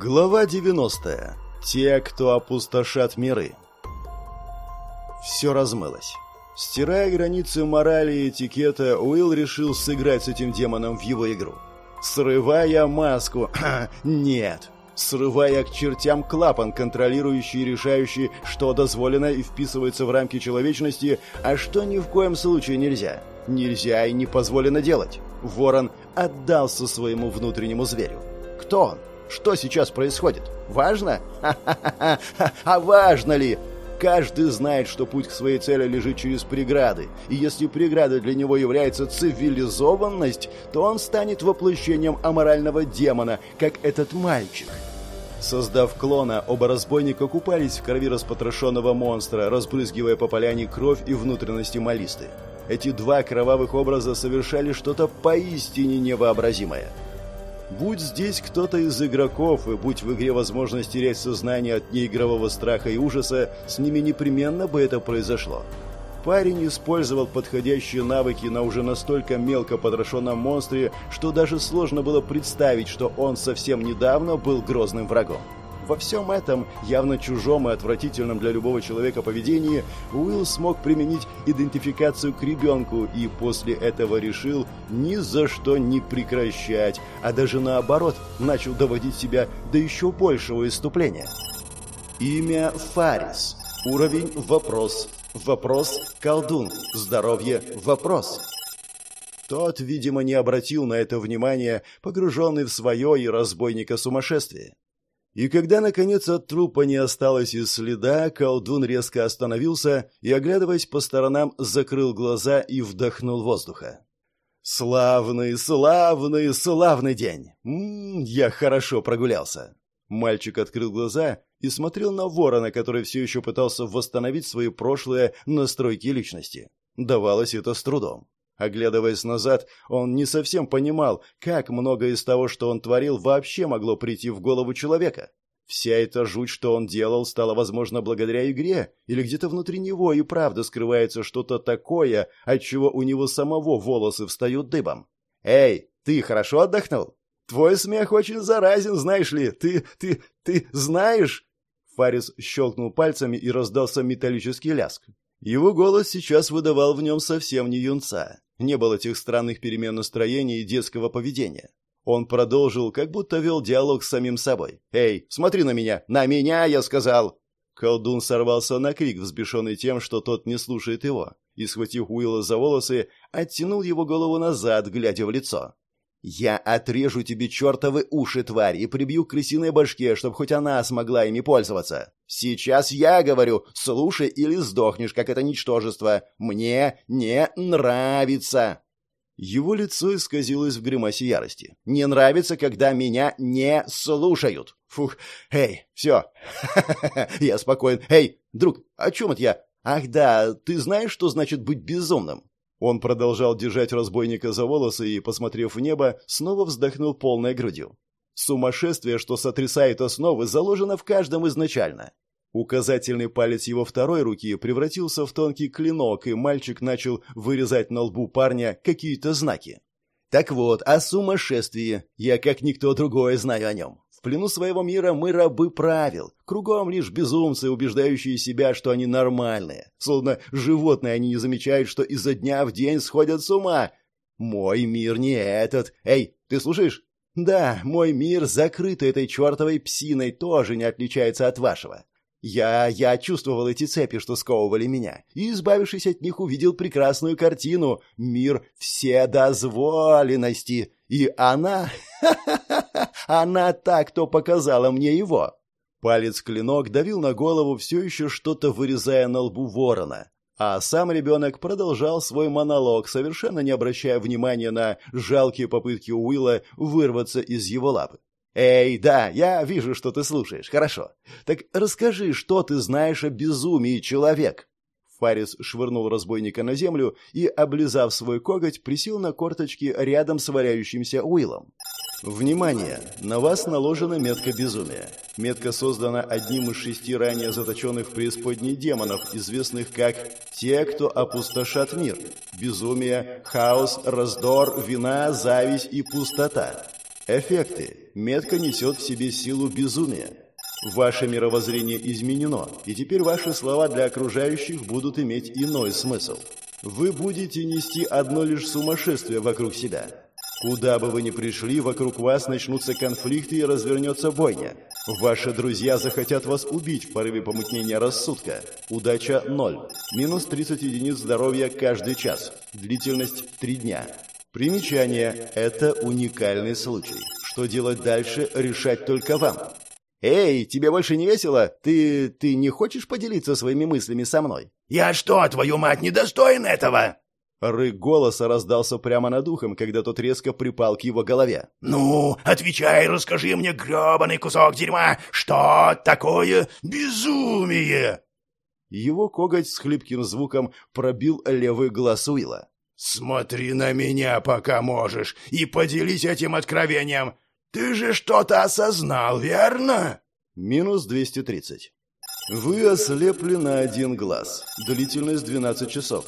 Глава 90. Те, кто опустошат миры. Все размылось. Стирая границы морали и этикета, Уилл решил сыграть с этим демоном в его игру. Срывая маску... Нет. Срывая к чертям клапан, контролирующий и решающий, что дозволено и вписывается в рамки человечности, а что ни в коем случае нельзя. Нельзя и не позволено делать. Ворон отдался своему внутреннему зверю. Кто он? Что сейчас происходит? Важно? А важно ли? Каждый знает, что путь к своей цели лежит через преграды, и если преградой для него является цивилизованность, то он станет воплощением аморального демона, как этот мальчик. Создав клона, оба разбойника купались в крови распотрошенного монстра, разбрызгивая по поляне кровь и внутренности малисты. Эти два кровавых образа совершали что-то поистине невообразимое – Будь здесь кто-то из игроков, и будь в игре возможность терять сознание от неигрового страха и ужаса, с ними непременно бы это произошло. Парень использовал подходящие навыки на уже настолько мелко подрошенном монстре, что даже сложно было представить, что он совсем недавно был грозным врагом. Во всем этом, явно чужом и отвратительном для любого человека поведении, Уилл смог применить идентификацию к ребенку и после этого решил ни за что не прекращать, а даже наоборот, начал доводить себя до еще большего иступления. Имя Фарис. Уровень «Вопрос». Вопрос «Колдун». Здоровье «Вопрос». Тот, видимо, не обратил на это внимания, погруженный в свое и разбойника сумасшествие. И когда, наконец, от трупа не осталось и следа, колдун резко остановился и, оглядываясь по сторонам, закрыл глаза и вдохнул воздуха. «Славный, славный, славный день! М -м, я хорошо прогулялся!» Мальчик открыл глаза и смотрел на ворона, который все еще пытался восстановить свои прошлые настройки личности. Давалось это с трудом. Оглядываясь назад, он не совсем понимал, как много из того, что он творил, вообще могло прийти в голову человека. Вся эта жуть, что он делал, стала возможно благодаря игре, или где-то внутри него и правда скрывается что-то такое, от чего у него самого волосы встают дыбом. «Эй, ты хорошо отдохнул? Твой смех очень заразен, знаешь ли. Ты, ты, ты знаешь?» Фарис щелкнул пальцами и раздался металлический ляск. Его голос сейчас выдавал в нем совсем не юнца. Не было тех странных перемен настроения и детского поведения. Он продолжил, как будто вел диалог с самим собой. «Эй, смотри на меня! На меня, я сказал!» Колдун сорвался на крик, взбешенный тем, что тот не слушает его, и, схватив Уилла за волосы, оттянул его голову назад, глядя в лицо. «Я отрежу тебе чертовы уши, тварь, и прибью к крысиной башке, чтобы хоть она смогла ими пользоваться. Сейчас я говорю, слушай или сдохнешь, как это ничтожество. Мне не нравится!» Его лицо исказилось в гримасе ярости. «Не нравится, когда меня не слушают!» «Фух, эй, все, я спокоен. Эй, друг, о чем это я? Ах да, ты знаешь, что значит быть безумным?» Он продолжал держать разбойника за волосы и, посмотрев в небо, снова вздохнул полной грудью. Сумасшествие, что сотрясает основы, заложено в каждом изначально. Указательный палец его второй руки превратился в тонкий клинок, и мальчик начал вырезать на лбу парня какие-то знаки. Так вот, о сумасшествии я как никто другой знаю о нем. В плену своего мира мы рабы правил. Кругом лишь безумцы, убеждающие себя, что они нормальные. Словно животные они не замечают, что изо дня в день сходят с ума. Мой мир не этот. Эй, ты слушаешь? Да, мой мир, закрытый этой чертовой псиной, тоже не отличается от вашего. Я, я чувствовал эти цепи, что сковывали меня, и, избавившись от них, увидел прекрасную картину «Мир вседозволенности». И она... Она так, кто показала мне его. Палец-клинок давил на голову, все еще что-то вырезая на лбу ворона. А сам ребенок продолжал свой монолог, совершенно не обращая внимания на жалкие попытки Уилла вырваться из его лапы. «Эй, да, я вижу, что ты слушаешь. Хорошо. Так расскажи, что ты знаешь о безумии, человек?» Фарис швырнул разбойника на землю и, облизав свой коготь, присел на корточки рядом с валяющимся Уиллом. Внимание! На вас наложена метка безумия. Метка создана одним из шести ранее заточенных в преисподней демонов, известных как «те, кто опустошат мир». Безумие, хаос, раздор, вина, зависть и пустота. Эффекты. Метка несет в себе силу безумия. Ваше мировоззрение изменено, и теперь ваши слова для окружающих будут иметь иной смысл. Вы будете нести одно лишь сумасшествие вокруг себя. Куда бы вы ни пришли, вокруг вас начнутся конфликты и развернется бойня. Ваши друзья захотят вас убить в порыве помутнения рассудка. Удача – ноль. Минус 30 единиц здоровья каждый час. Длительность – 3 дня. Примечание – это уникальный случай. Что делать дальше, решать только вам. «Эй, тебе больше не весело? Ты... ты не хочешь поделиться своими мыслями со мной?» «Я что, твою мать, недостоин этого?» Рык голоса раздался прямо над ухом, когда тот резко припал к его голове. «Ну, отвечай, расскажи мне, грёбаный кусок дерьма, что такое безумие?» Его коготь с хлипким звуком пробил левый глаз Уилла. «Смотри на меня, пока можешь, и поделись этим откровением. Ты же что-то осознал, верно?» Минус 230. Вы ослепли на один глаз. Длительность 12 часов.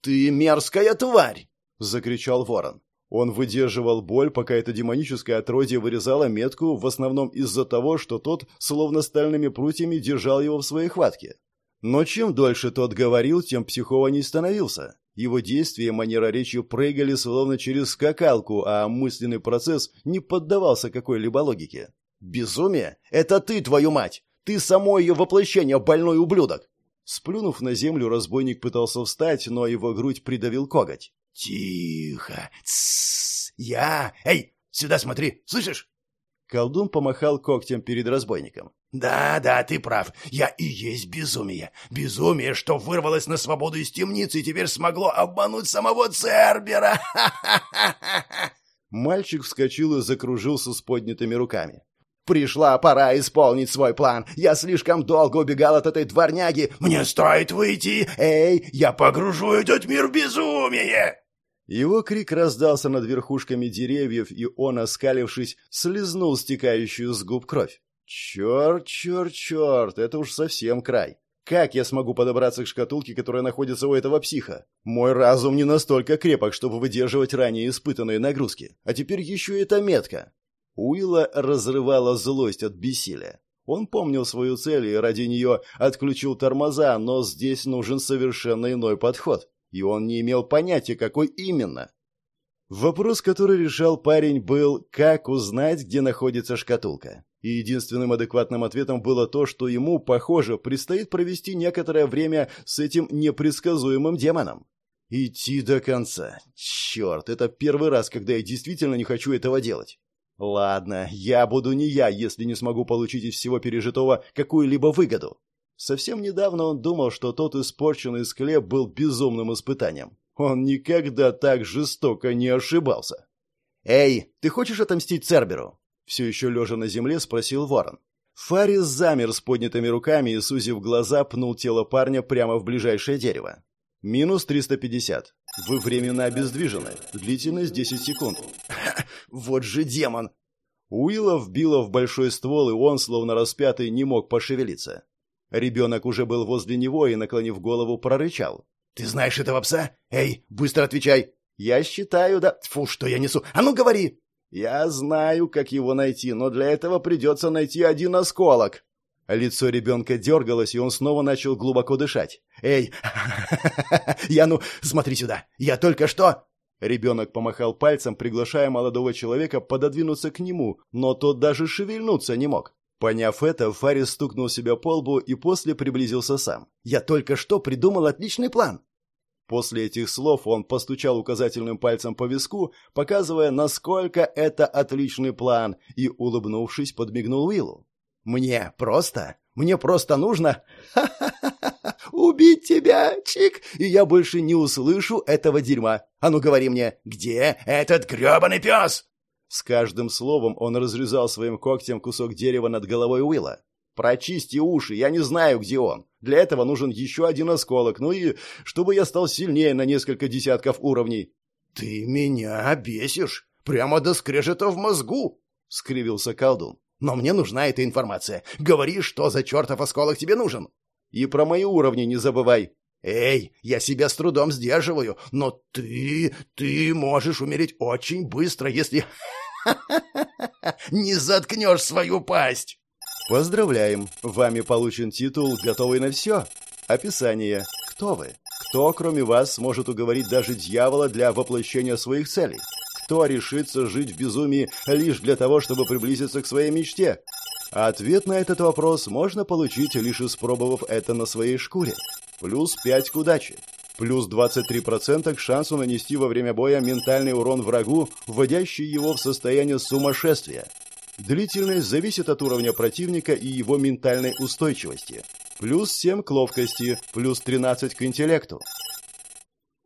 «Ты мерзкая тварь!» — закричал ворон. Он выдерживал боль, пока это демоническое отродье вырезало метку, в основном из-за того, что тот, словно стальными прутьями, держал его в своей хватке. Но чем дольше тот говорил, тем психованней становился. Его действия и манера речи прыгали словно через скакалку, а мысленный процесс не поддавался какой-либо логике. «Безумие? Это ты, твою мать! Ты само ее воплощение, больной ублюдок!» Сплюнув на землю, разбойник пытался встать, но его грудь придавил коготь. «Тихо! Тссс! Я! Эй, сюда смотри! Слышишь?» Колдун помахал когтем перед разбойником. «Да, да, ты прав. Я и есть безумие. Безумие, что вырвалось на свободу из темницы и теперь смогло обмануть самого Цербера. Мальчик вскочил и закружился с поднятыми руками. «Пришла пора исполнить свой план. Я слишком долго убегал от этой дворняги. Мне стоит выйти. Эй, я погружу этот мир в безумие!» Его крик раздался над верхушками деревьев, и он, оскалившись, слезнул стекающую с губ кровь. Черт, черт, черт, это уж совсем край. Как я смогу подобраться к шкатулке, которая находится у этого психа? Мой разум не настолько крепок, чтобы выдерживать ранее испытанные нагрузки. А теперь еще и эта метка. Уилла разрывала злость от бессилия. Он помнил свою цель и ради нее отключил тормоза, но здесь нужен совершенно иной подход. И он не имел понятия, какой именно. Вопрос, который решал парень, был, как узнать, где находится шкатулка. И единственным адекватным ответом было то, что ему, похоже, предстоит провести некоторое время с этим непредсказуемым демоном. Идти до конца. Черт, это первый раз, когда я действительно не хочу этого делать. Ладно, я буду не я, если не смогу получить из всего пережитого какую-либо выгоду. Совсем недавно он думал, что тот испорченный склеп был безумным испытанием. Он никогда так жестоко не ошибался. «Эй, ты хочешь отомстить Церберу?» Все еще лежа на земле, спросил Ворон. Фарис замер с поднятыми руками и, сузив глаза, пнул тело парня прямо в ближайшее дерево. Минус 350. Вы временно обездвижены. Длительность 10 секунд. Вот же демон! Уилла вбила в большой ствол, и он, словно распятый, не мог пошевелиться. Ребенок уже был возле него и, наклонив голову, прорычал. «Ты знаешь этого пса? Эй, быстро отвечай!» «Я считаю, да...» «Фу, что я несу! А ну, говори!» «Я знаю, как его найти, но для этого придется найти один осколок». Лицо ребенка дергалось, и он снова начал глубоко дышать. «Эй, я ну, смотри сюда, я только что...» Ребенок помахал пальцем, приглашая молодого человека пододвинуться к нему, но тот даже шевельнуться не мог. Поняв это, Фарис стукнул себя по лбу и после приблизился сам. «Я только что придумал отличный план. После этих слов он постучал указательным пальцем по виску, показывая, насколько это отличный план, и, улыбнувшись, подмигнул Уиллу. «Мне просто, мне просто нужно убить тебя, Чик, и я больше не услышу этого дерьма. А ну говори мне, где этот грёбаный пес?» С каждым словом он разрезал своим когтем кусок дерева над головой Уилла. Прочисти уши, я не знаю, где он. Для этого нужен еще один осколок, ну и чтобы я стал сильнее на несколько десятков уровней». «Ты меня бесишь, прямо до скрежета в мозгу», — скривился колдун. «Но мне нужна эта информация. Говори, что за чертов осколок тебе нужен». «И про мои уровни не забывай». «Эй, я себя с трудом сдерживаю, но ты... ты можешь умереть очень быстро, если Не заткнешь свою пасть! Поздравляем! Вами получен титул «Готовый на все». Описание. Кто вы? Кто, кроме вас, сможет уговорить даже дьявола для воплощения своих целей? Кто решится жить в безумии лишь для того, чтобы приблизиться к своей мечте? Ответ на этот вопрос можно получить, лишь испробовав это на своей шкуре. Плюс 5 к удаче. Плюс 23% к шансу нанести во время боя ментальный урон врагу, вводящий его в состояние сумасшествия. Длительность зависит от уровня противника и его ментальной устойчивости. Плюс 7 к ловкости, плюс 13 к интеллекту.